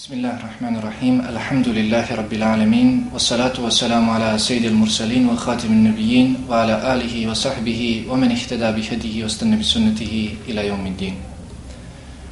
بسم الله الرحمن الرحيم الحمد لله رب العالمين والصلاة والسلام على سيد المرسلين وخاتم النبيين وعلى آله وصحبه ومن اهتدى بهديه واستنى بسنته إلى يوم الدين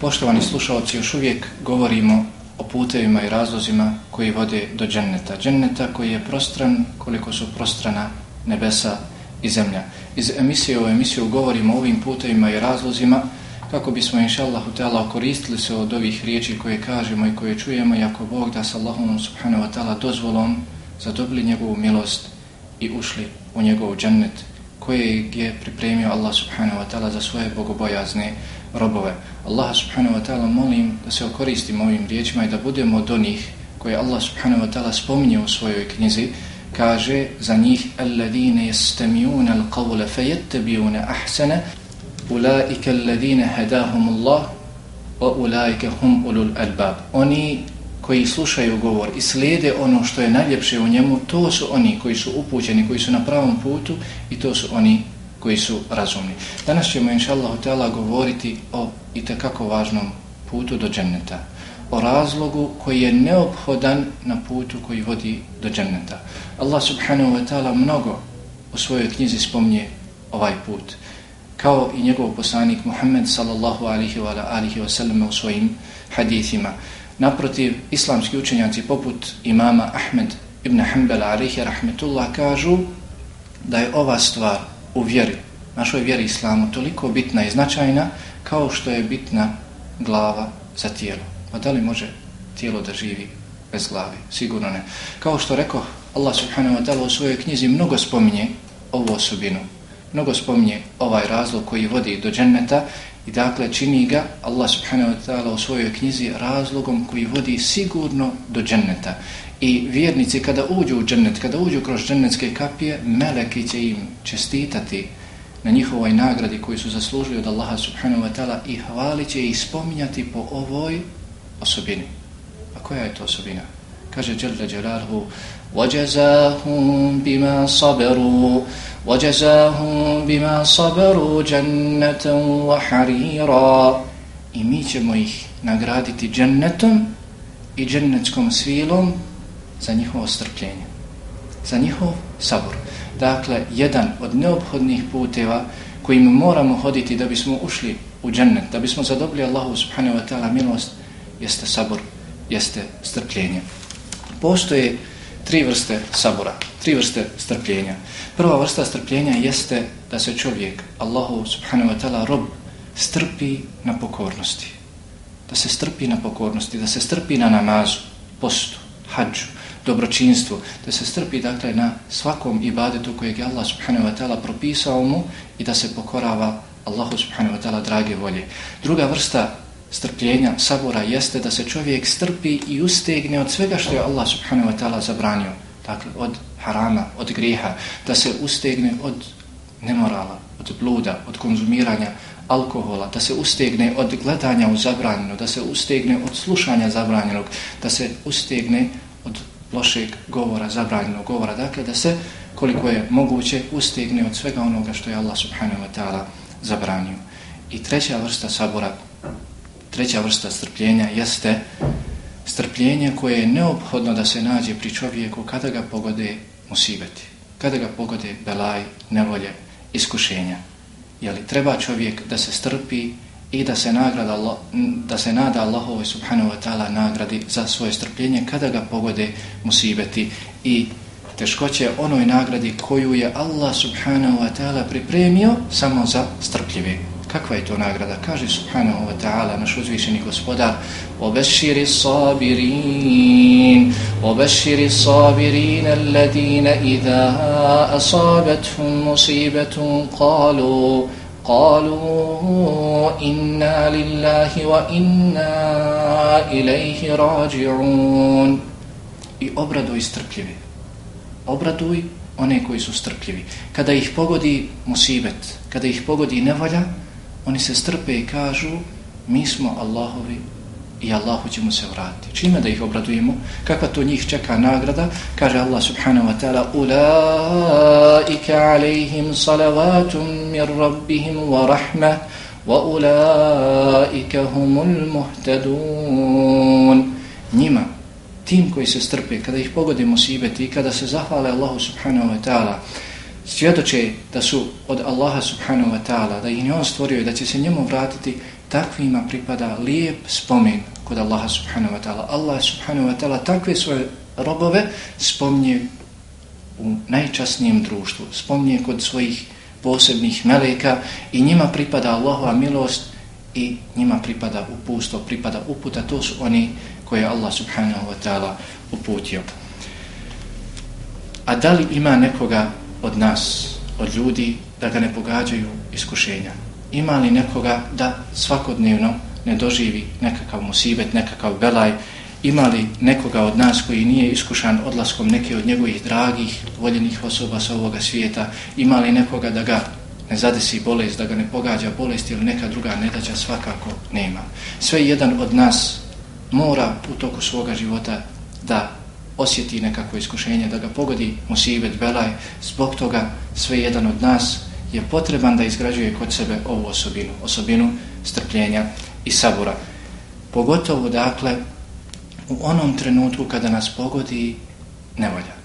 Poštovani slušalci, još uvijek govorimo o putevima i razlozima koji vode do dženneta. Dženneta koji je prostran koliko su prostrana nebesa i zemlja. Iz emisije u emisiju govorimo o ovim putevima i razlozima kako bismo inša Allahu Teala koristili se od ovih riječi koje kažemo i koje čujemo i ako Bog da sa Allahom subhanahu wa ta'ala dozvolom zadobili njegovu milost i ušli u njegov džennet kojeg je pripremio Allah subhanahu wa ta'ala za svoje bogobojazne robove. Allah subhanahu wa ta'ala molim da se okoristimo ovim riječima i da budemo od onih koje Allah subhanahu wa ta'ala spominje u svojoj knjizi kaže za njih alladine jestemijuna al-qavle fejettebijuna ahsene ulaika alladhina hadahum Allah wa ulaika hum ulul albab. Oni koji slušaju govor i slijede ono što je najljepše u njemu to su oni koji su upućeni koji su na pravom putu i to su oni koji su razumni. Danas ćemo inshallah taala govoriti o i kako važnom putu do dženneta o razlogu koji je neophodan na putu koji vodi do dženneta. Allah subhanahu wa taala mnogo u svojoj knjizi spomnje ovaj put kao i njegov poslanik Muhammed sallallahu alihi wa alihi wa sallam u svojim hadithima. Naprotiv, islamski učenjaci poput imama Ahmed ibn Hanbala alihi rahmetullah kažu da je ova stvar u vjeri, našoj vjeri islamu, toliko bitna i značajna kao što je bitna glava za tijelo. Pa da li može tijelo da živi bez glavi? Sigurno ne. Kao što rekao Allah subhanahu wa ta'ala u svojoj knjizi mnogo spominje ovu osobinu mnogo spominje ovaj razlog koji vodi do dženneta i dakle čini ga Allah subhanahu wa ta'ala u svojoj knjizi razlogom koji vodi sigurno do dženneta. I vjernici kada uđu u džennet, kada uđu kroz džennetske kapije, meleki će im čestitati na njihovoj nagradi koju su zaslužili od Allaha subhanahu wa ta'ala i hvalit će ih spominjati po ovoj osobini. A koja je to osobina? Kaže Jalla Jalaluhu وَجَزَاهُمْ بِمَا صَبَرُوا وَجَزَاهُمْ بِمَا صَبَرُوا جَنَّةً وَحَرِيرًا I mi ćemo ih nagraditi džennetom i džennetskom svilom za njihovo strpljenje, za njihov sabor. Dakle, jedan od neophodnih puteva kojim moramo hoditi da bismo ušli u džennet, da bismo zadobili Allahu subhanahu wa ta'ala milost, jeste sabor, jeste strpljenje. Postoje tri vrste sabora, tri vrste strpljenja. Prva vrsta strpljenja jeste da se čovjek, Allahu subhanahu wa ta'ala, rob, strpi na pokornosti. Da se strpi na pokornosti, da se strpi na namazu, postu, hađu, dobročinstvu, da se strpi dakle na svakom ibadetu kojeg je Allah subhanahu wa ta'ala propisao mu i da se pokorava Allahu subhanahu wa ta'ala drage volje. Druga vrsta strpljenja, sabora jeste da se čovjek strpi i ustegne od svega što je Allah subhanahu wa ta'ala zabranio. Dakle, od harama, od griha, da se ustegne od nemorala, od bluda, od konzumiranja alkohola, da se ustegne od gledanja u zabranjeno, da se ustegne od slušanja zabranjenog, da se ustegne od lošeg govora, zabranjenog govora. Dakle, da se, koliko je moguće, ustegne od svega onoga što je Allah subhanahu wa ta'ala zabranio. I treća vrsta sabora treća vrsta strpljenja jeste strpljenje koje je neophodno da se nađe pri čovjeku kada ga pogode musibeti, kada ga pogode belaj, nevolje, iskušenja. Jeli treba čovjek da se strpi i da se nagrada da se nada Allahovoj subhanahu wa ta'ala nagradi za svoje strpljenje kada ga pogode musibeti i teškoće onoj nagradi koju je Allah subhanahu wa ta'ala pripremio samo za strpljive Kakva je to nagrada? Kaže subhanahu wa ta'ala naš uzvišeni gospodar وَبَشِّرِ الصَّابِرِينَ وَبَشِّرِ الصَّابِرِينَ الَّذِينَ إِذَا أَصَابَتْهُمْ مُصِيبَةٌ قَالُوا قالوا إنا لله وإنا إليه راجعون i obrado istrpljivi obraduj one koji su strpljivi. Kada ih pogodi musibet, kada ih pogodi nevolja, oni se strpe i kažu mi smo Allahovi i Allahu ćemo se vratiti. Čime da ih obradujemo? Kakva to njih čeka nagrada? Kaže Allah subhanahu wa ta'ala Ulaika alaihim salavatum mir rabbihim wa rahma wa ulaika humul muhtadun Njima, tim koji se strpe, kada ih pogode musibeti i kada se zahvale Allahu subhanahu wa ta'ala svjedoče da su od Allaha subhanahu wa ta'ala, da ih on stvorio i da će se njemu vratiti, takvima pripada lijep spomen kod Allaha subhanahu wa ta'ala. Allah subhanahu wa ta'ala takve svoje robove spomnje u najčasnijem društvu, spomnje kod svojih posebnih meleka i njima pripada Allahova milost i njima pripada upustvo, pripada uputa, to su oni koje Allah subhanahu wa ta'ala uputio. A da li ima nekoga od nas, od ljudi, da ga ne pogađaju iskušenja? Ima li nekoga da svakodnevno ne doživi nekakav musibet, nekakav belaj? Ima li nekoga od nas koji nije iskušan odlaskom neke od njegovih dragih, voljenih osoba sa ovoga svijeta? Ima li nekoga da ga ne zadesi bolest, da ga ne pogađa bolest ili neka druga nedaća? Svakako nema. Sve jedan od nas mora u toku svoga života da osjeti nekako iskušenje, da ga pogodi musibet, belaj, zbog toga sve jedan od nas je potreban da izgrađuje kod sebe ovu osobinu, osobinu strpljenja i sabura. Pogotovo, dakle, u onom trenutku kada nas pogodi nevolja.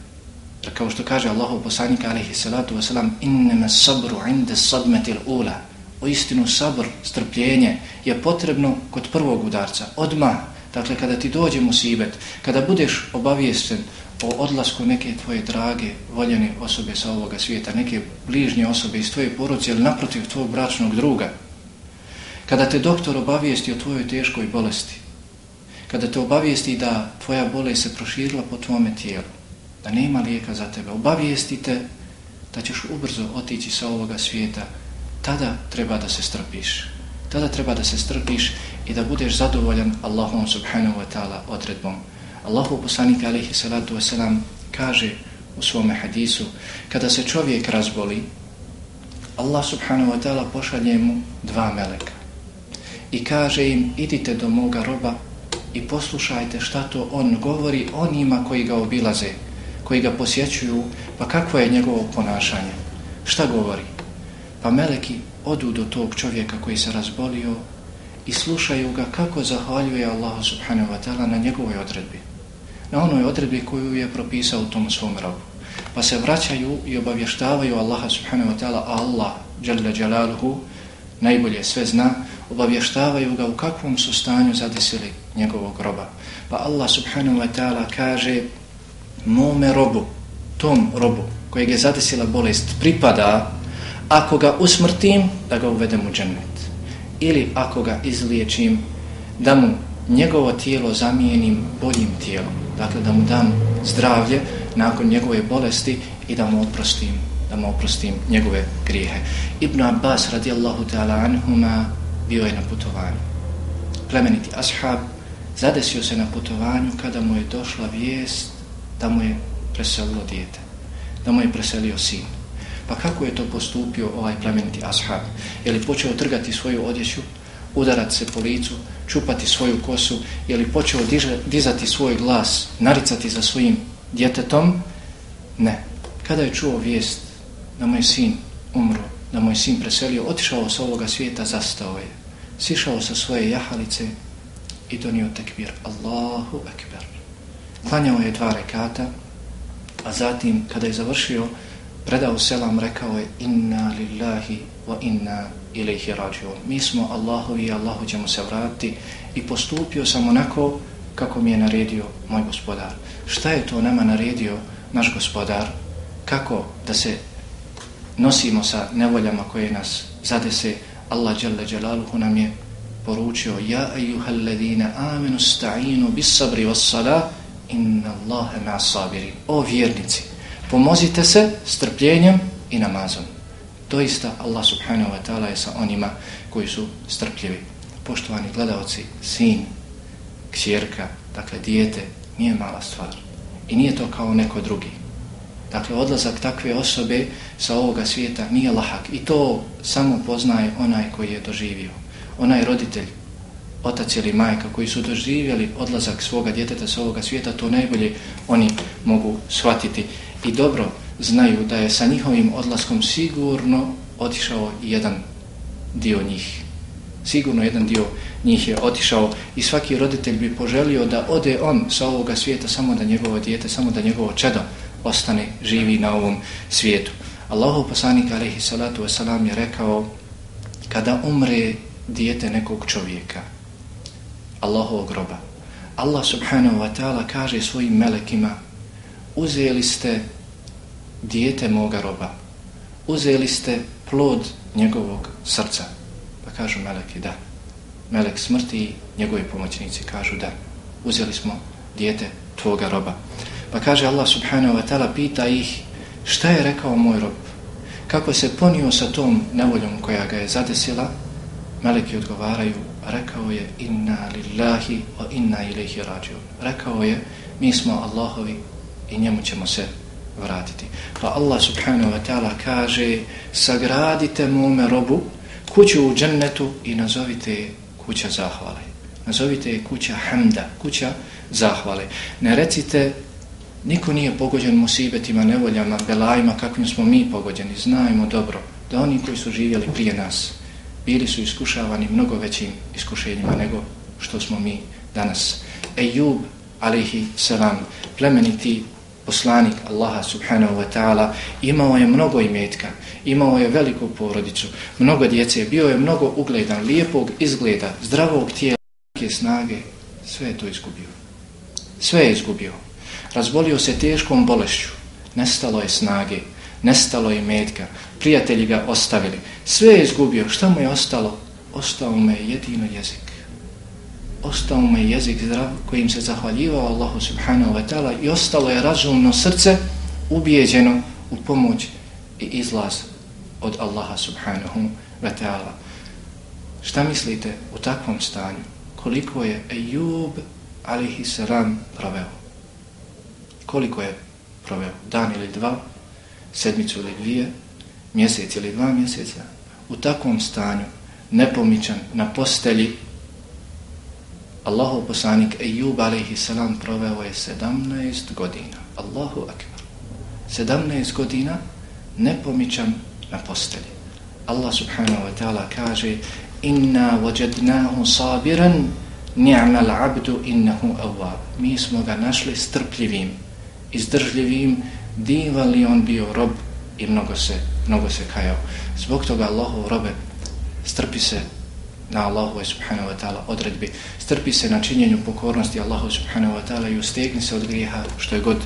Kao što kaže Allahu poslanika alaihi salatu wasalam innama sabru inde sadmetil ula. O istinu sabr, strpljenje je potrebno kod prvog udarca, odmah. Dakle, kada ti dođe musibet, kada budeš obavijesten o odlasku neke tvoje drage, voljene osobe sa ovoga svijeta, neke bližnje osobe iz tvoje poruci ili naprotiv tvojeg bračnog druga, kada te doktor obavijesti o tvojoj teškoj bolesti, kada te obavijesti da tvoja bolest se proširila po tvome tijelu, da nema lijeka za tebe, obavijesti te da ćeš ubrzo otići sa ovoga svijeta, tada treba da se strpiš. Tada treba da se strpiš i da budeš zadovoljan Allahom subhanahu wa ta'ala odredbom. Allahu poslanik alaihi salatu wasalam kaže u svome hadisu kada se čovjek razboli Allah subhanahu wa ta'ala pošalje mu dva meleka i kaže im idite do moga roba i poslušajte šta to on govori onima koji ga obilaze koji ga posjećuju pa kakvo je njegovo ponašanje šta govori pa meleki odu do tog čovjeka koji se razbolio i slušaju ga kako zahvaljuje Allah subhanahu wa ta'ala na njegovoj odredbi. Na onoj odredbi koju je propisao u tom svom robu. Pa se vraćaju i obavještavaju Allaha subhanahu wa ta'ala, Allah, jalla jalaluhu, najbolje sve zna, obavještavaju ga u kakvom su stanju zadesili njegovog roba. Pa Allah subhanahu wa ta'ala kaže mome robu, tom robu kojeg je zadesila bolest, pripada ako ga usmrtim, da ga uvedem u džennet. Ili ako ga izliječim, da mu njegovo tijelo zamijenim boljim tijelom. Dakle, da mu dam zdravlje nakon njegove bolesti i da mu oprostim, da mu oprostim njegove grijehe. Ibn Abbas radijallahu ta'ala anhuma bio je na putovanju. Plemeniti ashab zadesio se na putovanju kada mu je došla vijest da mu je preselilo dijete, da mu je preselio sin. Pa kako je to postupio ovaj plemeniti ashab? Je li počeo trgati svoju odjeću, udarati se po licu, čupati svoju kosu, je li počeo dizati svoj glas, naricati za svojim djetetom? Ne. Kada je čuo vijest da moj sin umro, da moj sin preselio, otišao sa ovoga svijeta, zastao je. Sišao sa svoje jahalice i donio tekbir. Allahu ekber. Klanjao je dva rekata, a zatim, kada je završio, predao selam, rekao je inna lillahi wa inna ilaihi rađiun. Mi smo Allahovi i Allahu ćemo se vratiti i postupio sam onako kako mi je naredio moj gospodar. Šta je to nama naredio naš gospodar? Kako da se nosimo sa nevoljama koje nas zadese? Allah jalla jalaluhu nam je poručio Ja ejuhal ladina amenu sta'inu bis sabri vas salah inna Allahe ma sabirin. O vjernici, pomozite se strpljenjem i namazom. Doista Allah subhanahu wa ta'ala je sa onima koji su strpljivi. Poštovani gledalci, sin, ksjerka, dakle dijete, nije mala stvar. I nije to kao neko drugi. Dakle, odlazak takve osobe sa ovoga svijeta nije lahak. I to samo poznaje onaj koji je doživio. Onaj roditelj, otac ili majka koji su doživjeli odlazak svoga djeteta sa ovoga svijeta, to najbolje oni mogu shvatiti. I dobro znaju da je sa njihovim odlaskom sigurno otišao jedan dio njih. Sigurno jedan dio njih je otišao i svaki roditelj bi poželio da ode on sa ovoga svijeta samo da njegovo dijete, samo da njegovo čedo ostane živi na ovom svijetu. Allahu poslanik alaihi salatu wasalam je rekao kada umre dijete nekog čovjeka, Allahovog groba, Allah subhanahu wa ta'ala kaže svojim melekima uzeli ste dijete moga roba, uzeli ste plod njegovog srca. Pa kažu meleki da. Melek smrti i njegovi pomoćnici kažu da. Uzeli smo dijete tvoga roba. Pa kaže Allah subhanahu wa ta'ala pita ih šta je rekao moj rob? Kako se ponio sa tom nevoljom koja ga je zadesila? Meleki odgovaraju, rekao je inna lillahi wa inna ilaihi rađu. Rekao je, mi smo Allahovi i njemu ćemo se vratiti. Pa Allah subhanahu wa ta'ala kaže, sagradite mome robu kuću u džennetu i nazovite kuća zahvale. Nazovite je kuća hamda, kuća zahvale. Ne recite Niko nije pogođen musibetima, nevoljama, belajima kakvim smo mi pogođeni. Znajmo dobro da oni koji su živjeli prije nas bili su iskušavani mnogo većim iskušenjima nego što smo mi danas. Ejub, alihi salam, plemeniti poslanik Allaha subhanahu wa ta'ala, imao je mnogo imetka, imao je veliku porodicu, mnogo djece, bio je mnogo ugledan, lijepog izgleda, zdravog tijela, snage, sve je to izgubio. Sve je izgubio razbolio se teškom bolešću, nestalo je snage, nestalo je imetka, prijatelji ga ostavili, sve je izgubio, šta mu je ostalo? Ostao mu je jedino jezik. Ostao mu je jezik zdrav kojim se zahvaljivao Allahu subhanahu wa ta'ala i ostalo je razumno srce ubijeđeno u pomoć i izlaz od Allaha subhanahu wa ta'ala. Šta mislite u takvom stanju? Koliko je Ejub alihi salam proveo? koliko je proveo? Dan ili dva, sedmicu ili dvije, mjesec ili dva mjeseca. U takvom stanju, nepomičan, na postelji, Allahu poslanik Ejub alaihi salam proveo je 17 godina. Allahu akbar. 17 godina nepomičan na postelji. Allah subhanahu wa ta'ala kaže Inna wajadnahu sabiran ni'mal abdu innahu awab. Mi smo ga našli strpljivim izdržljivim, divan li on bio rob i mnogo se, mnogo se kajao. Zbog toga Allahov robe strpi se na Allahu subhanahu wa ta'ala odredbi, strpi se na činjenju pokornosti Allahu subhanahu wa ta'ala i ustegni se od grijeha što je god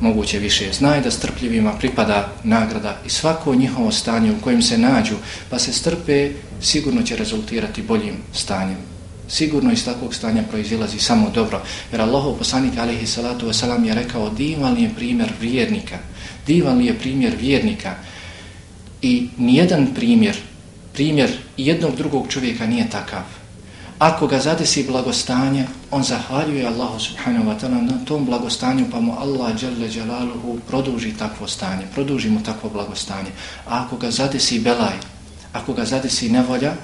moguće više. Znaj da strpljivima pripada nagrada i svako njihovo stanje u kojem se nađu, pa se strpe, sigurno će rezultirati boljim stanjem sigurno iz takvog stanja proizilazi samo dobro. Jer Allahov poslanik alaihi salatu wasalam je rekao divan li je primjer vjernika. Divan li je primjer vjernika. I nijedan primjer, primjer jednog drugog čovjeka nije takav. Ako ga zadesi blagostanje, on zahvaljuje Allahu subhanahu wa ta'ala na tom blagostanju, pa mu Allah dželle jalaluhu produži takvo stanje, produži mu takvo blagostanje. A ako ga zadesi belaj, ako ga zadesi nevolja,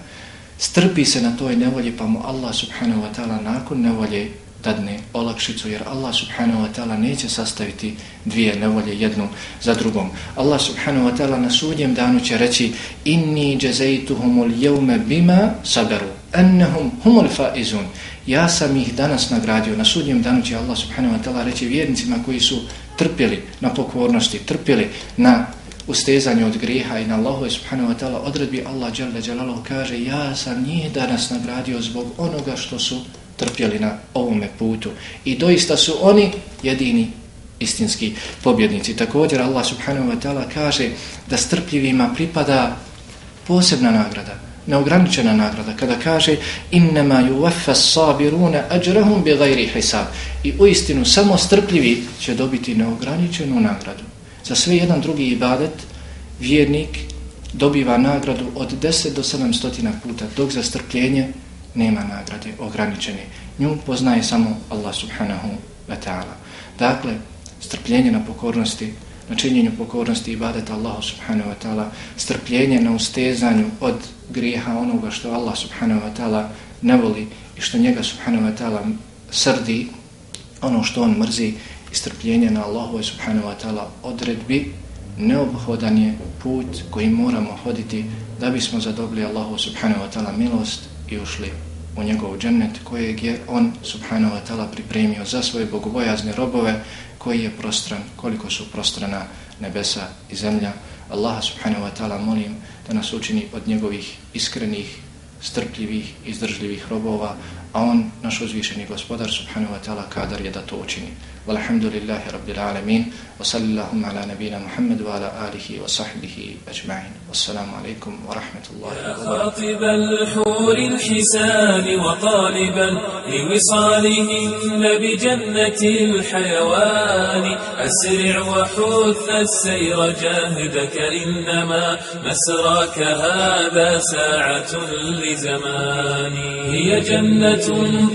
strpi se na toj nevolji pa mu Allah subhanahu wa ta'ala nakon nevolje dadne olakšicu jer Allah subhanahu wa ta'ala neće sastaviti dvije nevolje jednu za drugom. Allah subhanahu wa ta'ala na sudnjem danu će reći inni jazaytuhumul yawma bima sabaru annahum humul faizun. Ja sam ih danas nagradio. Na sudnjem danu će Allah subhanahu wa ta'ala reći vjernicima koji su trpjeli na pokvornosti, trpjeli na ustezanju od grijeha i na Allahu subhanahu wa ta'ala odredbi Allah dželle dželaluhu kaže ja sam njih danas nagradio zbog onoga što su trpjeli na ovome putu i doista su oni jedini istinski pobjednici. Također Allah subhanahu wa ta'ala kaže da strpljivima pripada posebna nagrada, neograničena nagrada, kada kaže innama yuwaffa as-sabiruna ajrahum bighayri hisab. I u istinu samo strpljivi će dobiti neograničenu nagradu za sve jedan drugi ibadet vjernik dobiva nagradu od 10 do 700 puta, dok za strpljenje nema nagrade ograničene. Nju poznaje samo Allah subhanahu wa ta'ala. Dakle, strpljenje na pokornosti na činjenju pokornosti i ibadeta Allahu subhanahu wa ta'ala, strpljenje na ustezanju od grijeha onoga što Allah subhanahu wa ta'ala ne voli i što njega subhanahu wa ta'ala srdi, ono što on mrzi i strpljenje na Allahu subhanahu wa ta'ala odredbi, neobhodan je put koji moramo hoditi da bismo zadobili Allahu subhanahu wa ta'ala milost i ušli u njegov džennet kojeg je on subhanahu wa ta'ala pripremio za svoje bogobojazne robove koji je prostran, koliko su prostrana nebesa i zemlja. Allah subhanahu wa ta'ala molim da nas učini od njegovih iskrenih, strpljivih, izdržljivih robova, a on, naš uzvišeni gospodar subhanahu wa ta'ala, kadar je da to učini. والحمد لله رب العالمين وصلى اللهم على نبينا محمد وعلى آله وصحبه أجمعين والسلام عليكم ورحمة الله وبركاته خاطب الحور الحسان وطالبا لوصالهن بجنة الحيوان أسرع وحث السير جاهدك إنما مسراك هذا ساعة لزمان. هي جنة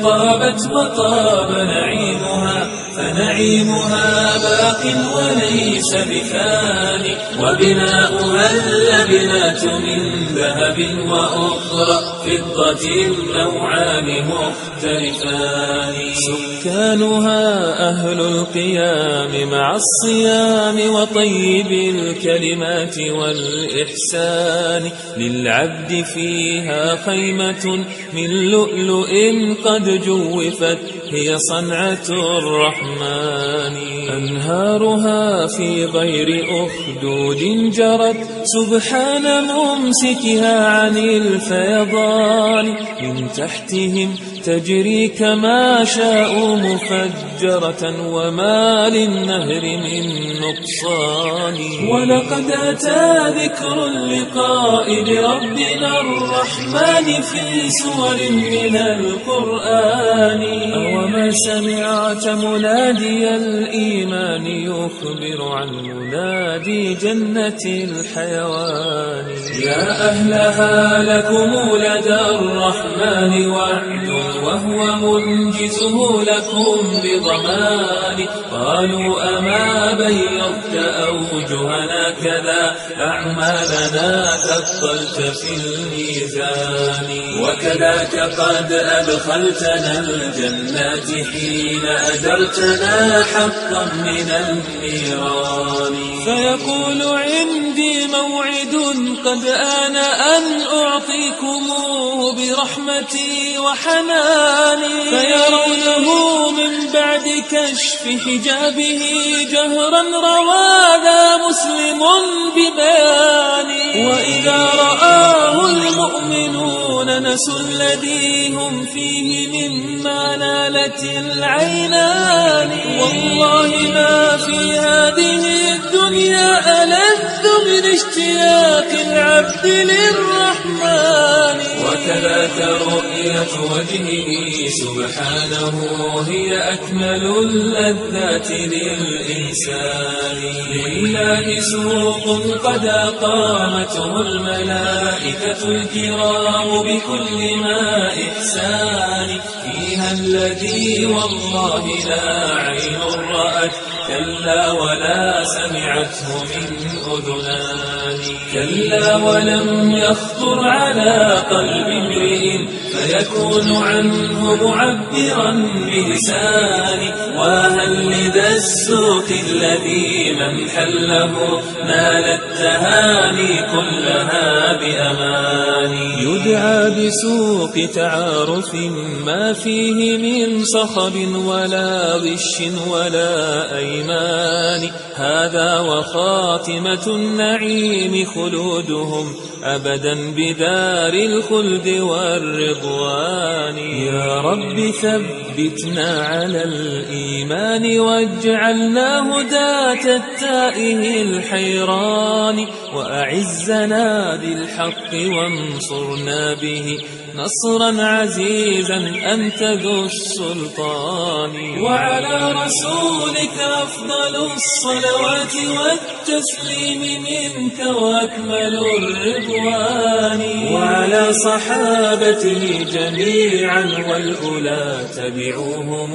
طابت وطاب نعيمها فنعيمها باق وليس بثان وبناؤها اللبنات من ذهب وأخرى فضة النوعان مختلفان. سكانها أهل القيام مع الصيام وطيب الكلمات والإحسان. للعبد فيها خيمة من لؤلؤ قد جوفت هي صنعة الرحمن. أنهارها في غير أخدود جرت سبحان ممسكها عن الفيضان من تحتهم تجري كما شاء مفجرة وما للنهر من نقصان. ولقد أتى ذكر اللقاء بربنا الرحمن في سور من القرآن. وما سمعت منادي الإيمان يخبر عن منادي جنة الحيوان. يا أهلها لكم لدى الرحمن وعد. وهو منجزه لكم بضمان. قالوا أما بيضت أوجهنا كذا. أعمالنا ثقلت في الميزان. وكذاك قد أدخلتنا الجنات حين أجرتنا حقا من النيران فيقول عندي موعد قد آن أن أعطيكموه برحمتي وحناني فيرونه من بعد كشف حجابه جهرا روى مسلم ببيان. وإذا رآه المؤمنون نسوا الذي هم فيه مما نالت العينان. والله ما في هذه الدنيا ألذ من اشتياق العبد للرحمن. وكذاك رؤية وجهه سبحانه هي أكمل اللذات للإنسان. لله سوق قد أقامته الملائكة الكرام بكل ما إحسان. فيها الذي والله لا عين رأت كلا ولا سمعته من أذنان. كلا ولم يخطر على قلب امرئ فيكون عنه معبرا بلسانه. وهل لذا السوق الذي من حله نال التهاني كلها بأمان يدعى بسوق تعارف ما فيه من صخب ولا غش ولا أيمان هذا وخاتمة النعيم خلودهم. أبدا بدار الخلد والرضوان. يا رب ثبتنا على الإيمان واجعلنا هداة التائه الحيران. وأعزنا بالحق وانصرنا به. نصرا عزيزا أنت ذو السلطان. وعلى رسولك أفضل الصلوات والتسليم منك وأكمل وعلى صحابته جميعا والأولى تبعوهم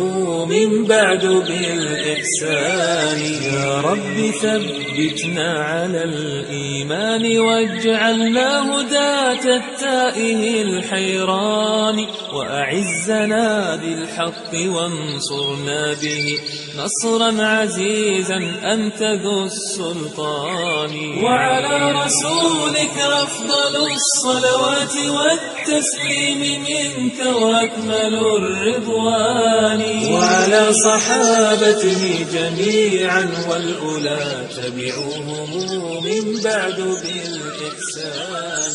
من بعد بالإحسان. يا رب ثبتنا على الإيمان واجعلنا هداة التائه الحيران. وأعزنا بالحق وانصرنا به. نصرا عزيزا أنت ذو السلطان. وعلى رسولك أفضل الصلوات والتسليم منك وأكمل الرضوان. وعلى صحابته جميعا والأولى تبعوهم من بعد بالإحسان.